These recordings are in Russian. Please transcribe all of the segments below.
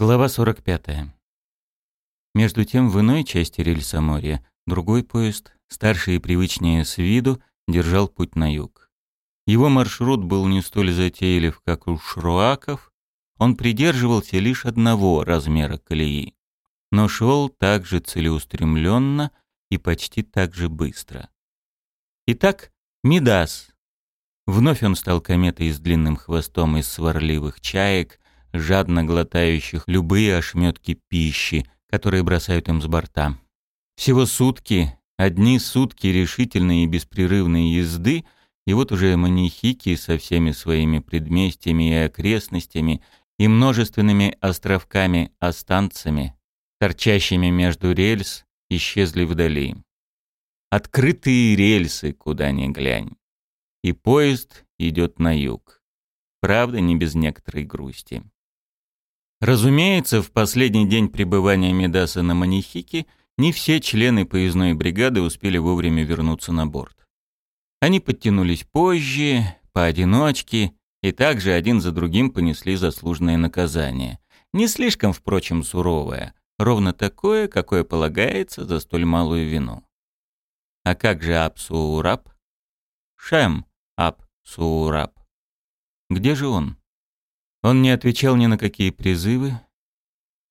Глава 45. Между тем, в иной части рельсоморья другой поезд, старший и привычнее с виду, держал путь на юг. Его маршрут был не столь затейлив, как у шруаков, он придерживался лишь одного размера колеи, но шел так же целеустремленно и почти так же быстро. Итак, Мидас. Вновь он стал кометой с длинным хвостом из сварливых чаек, жадно глотающих любые ошметки пищи, которые бросают им с борта. Всего сутки, одни сутки решительной и беспрерывной езды, и вот уже манихики со всеми своими предместьями и окрестностями и множественными островками-останцами, торчащими между рельс, исчезли вдали. Открытые рельсы, куда ни глянь. И поезд идет на юг. Правда, не без некоторой грусти. Разумеется, в последний день пребывания Медаса на Манихике не все члены поездной бригады успели вовремя вернуться на борт. Они подтянулись позже, поодиночке, и также один за другим понесли заслуженное наказание. Не слишком, впрочем, суровое, ровно такое, какое полагается за столь малую вину. А как же Апсуураб? Шем Апсуураб. Где же он? Он не отвечал ни на какие призывы.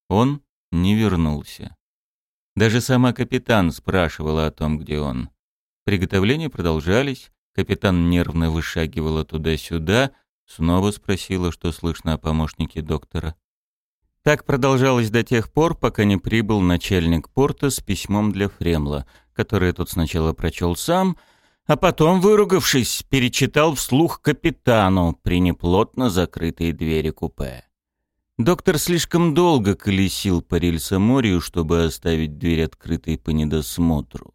Он не вернулся. Даже сама капитан спрашивала о том, где он. Приготовления продолжались. Капитан нервно вышагивала туда-сюда, снова спросила, что слышно о помощнике доктора. Так продолжалось до тех пор, пока не прибыл начальник порта с письмом для Фремла, которое тот сначала прочел сам, а потом, выругавшись, перечитал вслух капитану при неплотно закрытой двери купе. Доктор слишком долго колесил по рельсоморью, чтобы оставить дверь открытой по недосмотру.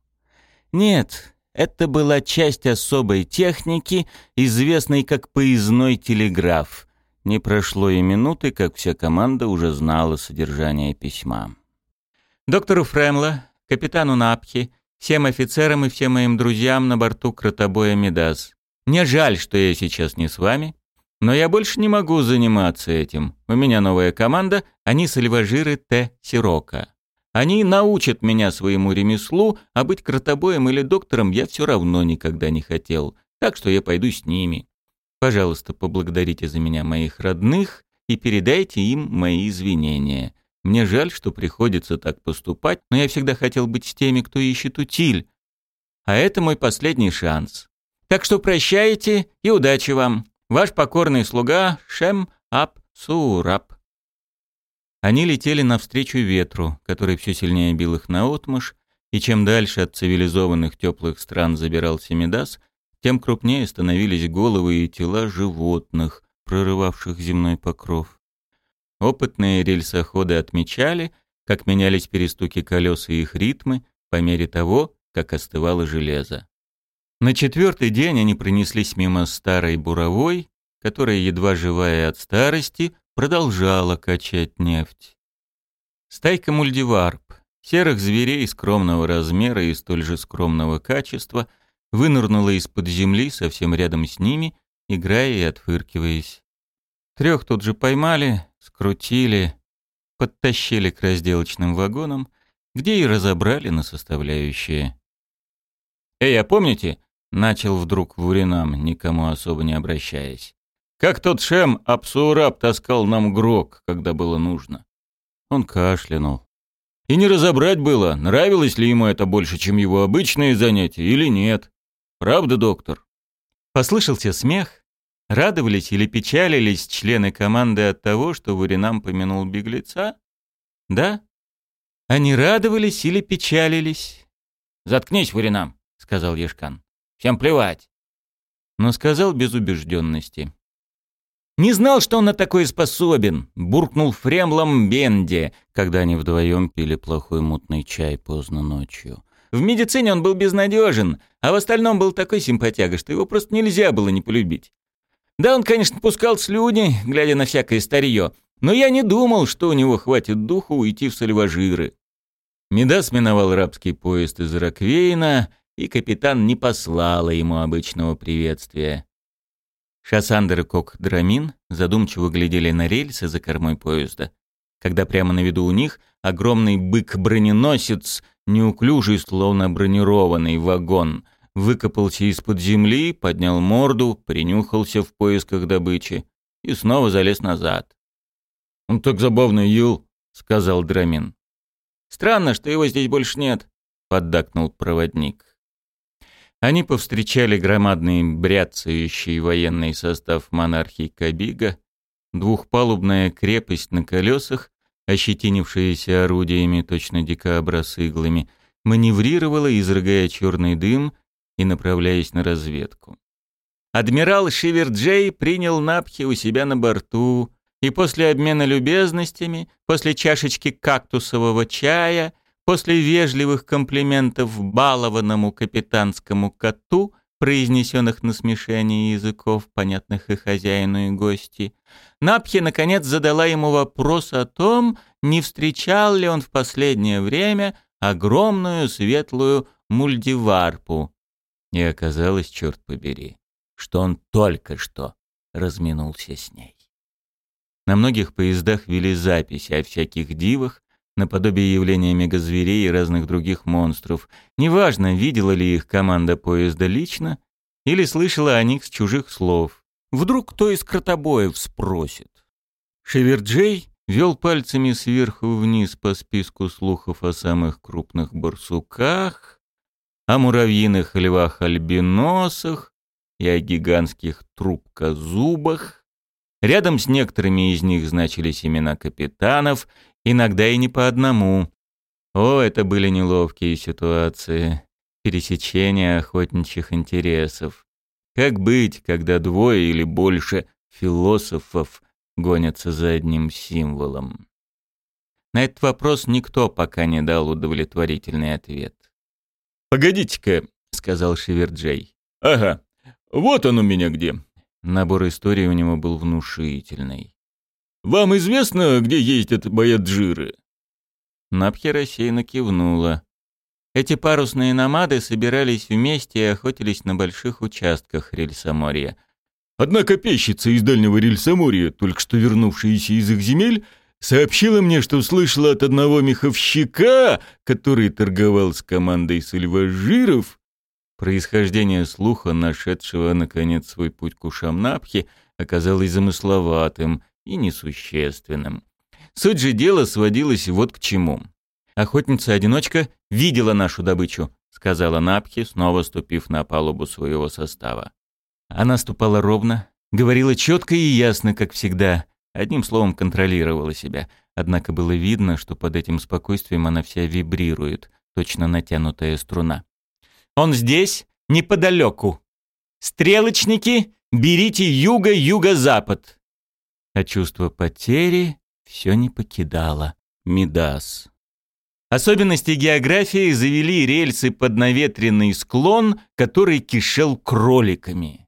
Нет, это была часть особой техники, известной как поездной телеграф. Не прошло и минуты, как вся команда уже знала содержание письма. Доктору Фремла, капитану Напхи всем офицерам и всем моим друзьям на борту кротобоя Медас. Мне жаль, что я сейчас не с вами, но я больше не могу заниматься этим. У меня новая команда, они сальважиры Т. Сирока. Они научат меня своему ремеслу, а быть кротобоем или доктором я все равно никогда не хотел, так что я пойду с ними. Пожалуйста, поблагодарите за меня моих родных и передайте им мои извинения. Мне жаль, что приходится так поступать, но я всегда хотел быть с теми, кто ищет утиль. А это мой последний шанс. Так что прощайте и удачи вам. Ваш покорный слуга Шем Ап Сураб. Они летели навстречу ветру, который все сильнее бил их наотмашь, и чем дальше от цивилизованных теплых стран забирался Медас, тем крупнее становились головы и тела животных, прорывавших земной покров. Опытные рельсоходы отмечали, как менялись перестуки колес и их ритмы по мере того, как остывало железо. На четвертый день они пронеслись мимо старой буровой, которая, едва живая от старости, продолжала качать нефть. Стайка мульдиварп, серых зверей скромного размера и столь же скромного качества, вынырнула из-под земли совсем рядом с ними, играя и отфыркиваясь. Трех тут же поймали, скрутили, подтащили к разделочным вагонам, где и разобрали на составляющие. «Эй, а помните?» — начал вдруг Вуринам, никому особо не обращаясь. «Как тот Шем Апсураб таскал нам грок, когда было нужно?» Он кашлянул. И не разобрать было, нравилось ли ему это больше, чем его обычные занятия, или нет. Правда, доктор? Послышался смех, Радовались или печалились члены команды от того, что Варинам помянул беглеца? Да? Они радовались или печалились? «Заткнись, Варинам», — сказал Ешкан. «Всем плевать». Но сказал без убежденности. «Не знал, что он на такое способен», — буркнул Фремлом Бенде, когда они вдвоем пили плохой мутный чай поздно ночью. В медицине он был безнадежен, а в остальном был такой симпатяга, что его просто нельзя было не полюбить. Да, он, конечно, пускал слюни, глядя на всякое старье, но я не думал, что у него хватит духу уйти в сальважиры. Медас миновал рабский поезд из Раквейна, и капитан не послала ему обычного приветствия. Шассандер и Кок Драмин задумчиво глядели на рельсы за кормой поезда. когда прямо на виду у них огромный бык-броненосец, неуклюжий, словно бронированный вагон, выкопался из-под земли, поднял морду, принюхался в поисках добычи и снова залез назад. «Он так забавно ел», — сказал Драмин. «Странно, что его здесь больше нет», — поддакнул проводник. Они повстречали громадный бряцающий военный состав монархии Кабига, двухпалубная крепость на колесах, ощетинившаяся орудиями, точно дикобра с иглами, маневрировала, изрыгая черный дым и направляясь на разведку. Адмирал Шиверджей принял Напхи у себя на борту, и после обмена любезностями, после чашечки кактусового чая, после вежливых комплиментов балованному капитанскому коту, произнесенных на смешении языков, понятных и хозяину, и гости, Напхи, наконец, задала ему вопрос о том, не встречал ли он в последнее время огромную светлую мульдиварпу. И оказалось, черт побери, что он только что разминулся с ней. На многих поездах вели записи о всяких дивах, наподобие явления мегазверей и разных других монстров. Неважно, видела ли их команда поезда лично или слышала о них с чужих слов. Вдруг кто из кротобоев спросит. Шеверджей вел пальцами сверху вниз по списку слухов о самых крупных барсуках, о муравьиных львах-альбиносах и о гигантских трубкозубах, Рядом с некоторыми из них значились имена капитанов, иногда и не по одному. О, это были неловкие ситуации, пересечения охотничьих интересов. Как быть, когда двое или больше философов гонятся за одним символом? На этот вопрос никто пока не дал удовлетворительный ответ. «Погодите-ка», — сказал Шеверджей. «Ага, вот он у меня где. Набор историй у него был внушительный. «Вам известно, где ездят баяджиры?» Напхи рассеянно кивнула. Эти парусные намады собирались вместе и охотились на больших участках рельсоморья. «Одна копейщица из дальнего рельсоморья, только что вернувшаяся из их земель, сообщила мне, что слышала от одного меховщика, который торговал с командой сальважиров, Происхождение слуха, нашедшего, наконец, свой путь к ушам Напхи, оказалось замысловатым и несущественным. Суть же дела сводилась вот к чему. «Охотница-одиночка видела нашу добычу», — сказала Напхи, снова ступив на палубу своего состава. Она ступала ровно, говорила четко и ясно, как всегда, одним словом контролировала себя. Однако было видно, что под этим спокойствием она вся вибрирует, точно натянутая струна. Он здесь, неподалеку. Стрелочники, берите юго-юго-запад. А чувство потери все не покидало. Мидас. Особенности географии завели рельсы под наветренный склон, который кишел кроликами.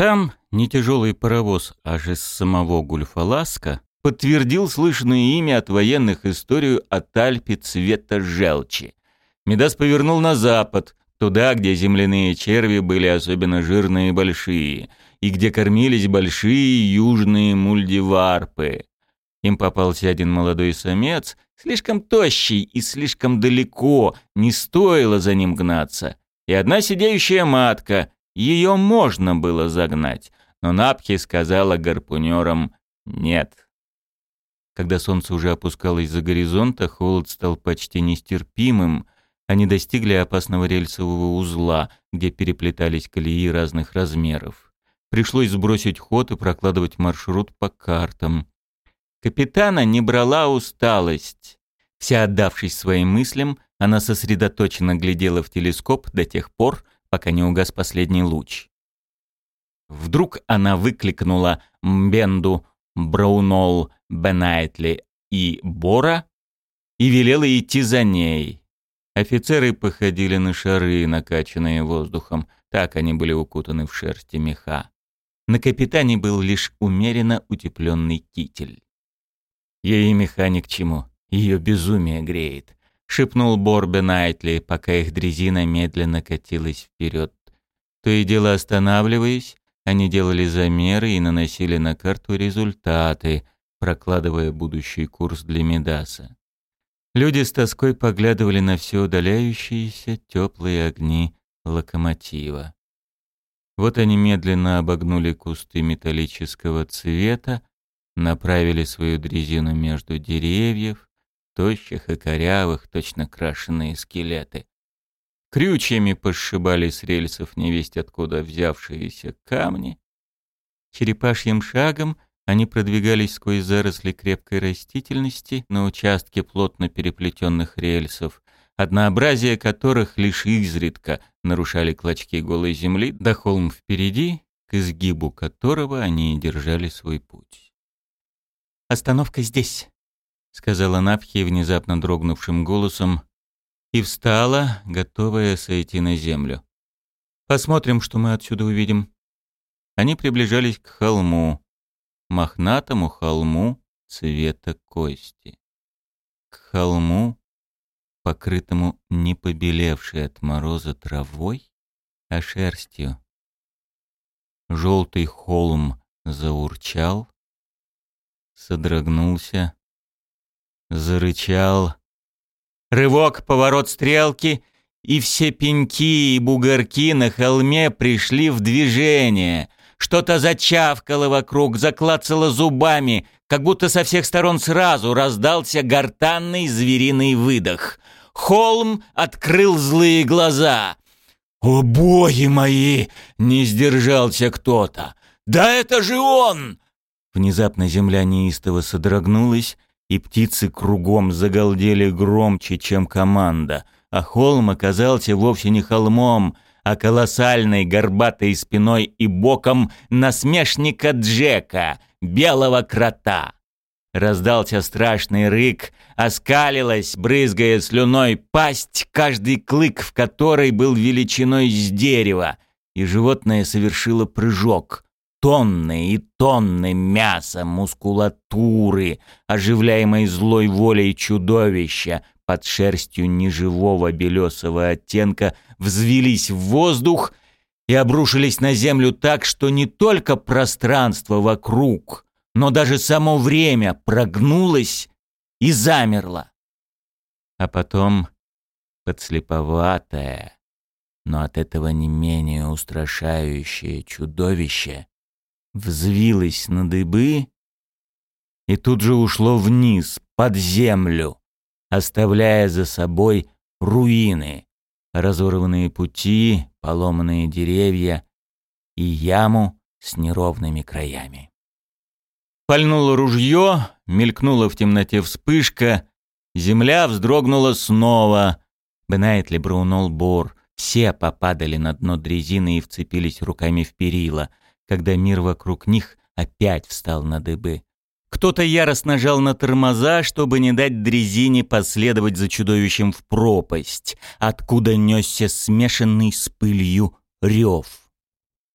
Там не тяжелый паровоз аж из самого Гульфаласка подтвердил слышное имя от военных историю о тальпе цвета желчи. Медас повернул на запад, Туда, где земляные черви были особенно жирные и большие, и где кормились большие южные мульдиварпы. Им попался один молодой самец, слишком тощий и слишком далеко, не стоило за ним гнаться. И одна сидеющая матка, ее можно было загнать, но Напхи сказала гарпунерам «нет». Когда солнце уже опускалось за горизонт, а холод стал почти нестерпимым, они достигли опасного рельсового узла, где переплетались колеи разных размеров. Пришлось сбросить ход и прокладывать маршрут по картам. Капитана не брала усталость. Вся отдавшись своим мыслям, она сосредоточенно глядела в телескоп до тех пор, пока не угас последний луч. Вдруг она выкликнула Мбенду, Браунол, Бенайтли и Бора и велела идти за ней. Офицеры походили на шары, накачанные воздухом. Так они были укутаны в шерсти меха. На капитане был лишь умеренно утепленный китель. «Ей меха ни к чему. Ее безумие греет», — шепнул Борбе Найтли, пока их дрезина медленно катилась вперед. То и дело останавливаясь, они делали замеры и наносили на карту результаты. прокладывая будущий курс для Медаса. Люди с тоской поглядывали на все удаляющиеся теплые огни локомотива. Вот они медленно обогнули кусты металлического цвета, направили свою дрезину между деревьев, тощих и корявых, точно крашеные скелеты. Крючьями пошибали с рельсов невесть откуда взявшиеся камни. Черепашьим шагом они продвигались сквозь заросли крепкой растительности на участке плотно переплетенных рельсов, однообразие которых лишь изредка нарушали клочки голой земли, да холм впереди, к изгибу которого они и держали свой путь. «Остановка здесь», — сказала Напхи внезапно дрогнувшим голосом, и встала, готовая сойти на землю. «Посмотрим, что мы отсюда увидим». Они приближались к холму, мохнатому холму цвета кости. К холму, покрытому не побелевшей от мороза травой, а шерстью. Желтый холм заурчал, содрогнулся, зарычал. Рывок, поворот стрелки, и все пеньки и бугорки на холме пришли в движение — что-то зачавкало вокруг, заклацало зубами, как будто со всех сторон сразу раздался гортанный звериный выдох. Холм открыл злые глаза. «О, боги мои!» — не сдержался кто-то. «Да это же он!» Внезапно земля неистово содрогнулась, и птицы кругом загалдели громче, чем команда, а холм оказался вовсе не холмом — а колоссальной горбатой спиной и боком насмешника Джека, белого крота. Раздался страшный рык, оскалилась, брызгая слюной, пасть, каждый клык в которой был величиной с дерева, и животное совершило прыжок. Тонны и тонны мяса, мускулатуры, оживляемой злой волей чудовища, под шерстью неживого белесого оттенка взвелись в воздух и обрушились на землю так, что не только пространство вокруг, но даже само время прогнулось и замерло. А потом подслеповатое, но от этого не менее устрашающее чудовище взвилось на дыбы и тут же ушло вниз, под землю, оставляя за собой руины, разорванные пути, поломанные деревья и яму с неровными краями. Пальнуло ружье, мелькнула в темноте вспышка, земля вздрогнула снова. Бенайтли, Браунол, Бор — все попадали на дно дрезины и вцепились руками в перила, когда мир вокруг них опять встал на дыбы. Кто-то яростно жал на тормоза, чтобы не дать дрезине последовать за чудовищем в пропасть, откуда несся смешанный с пылью рев.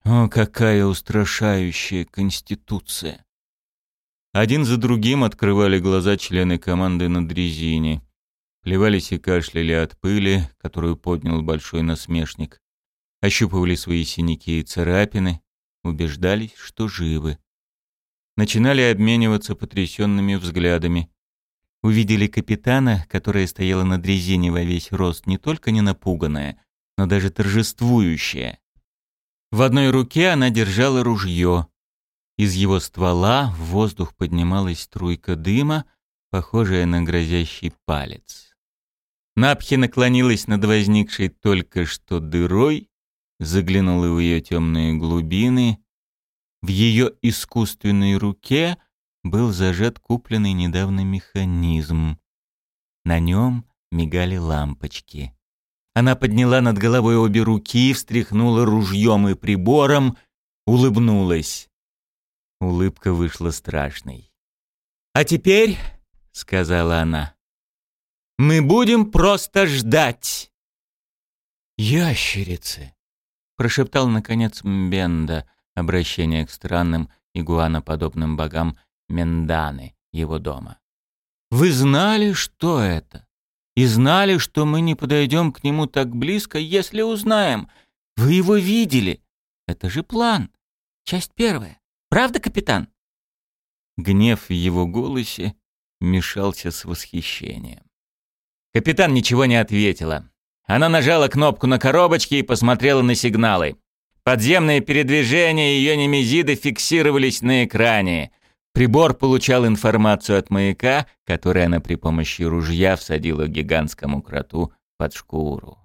О, какая устрашающая конституция! Один за другим открывали глаза члены команды на дрезине. Плевались и кашляли от пыли, которую поднял большой насмешник. Ощупывали свои синяки и царапины, убеждались, что живы начинали обмениваться потрясенными взглядами. Увидели капитана, которая стояла на дрезине во весь рост, не только не напуганная, но даже торжествующая. В одной руке она держала ружье. Из его ствола в воздух поднималась струйка дыма, похожая на грозящий палец. Напхи наклонилась над возникшей только что дырой, заглянула в ее темные глубины в ее искусственной руке был зажат купленный недавно механизм. На нем мигали лампочки. Она подняла над головой обе руки, встряхнула ружьем и прибором, улыбнулась. Улыбка вышла страшной. «А теперь», — сказала она, — «мы будем просто ждать». «Ящерицы», — прошептал, наконец, Мбенда, обращение к странным игуаноподобным богам Менданы, его дома. «Вы знали, что это? И знали, что мы не подойдем к нему так близко, если узнаем. Вы его видели. Это же план. Часть первая. Правда, капитан?» Гнев в его голосе мешался с восхищением. Капитан ничего не ответила. Она нажала кнопку на коробочке и посмотрела на сигналы. Подземные передвижения ее немезиды фиксировались на экране. Прибор получал информацию от маяка, который она при помощи ружья всадила гигантскому кроту под шкуру.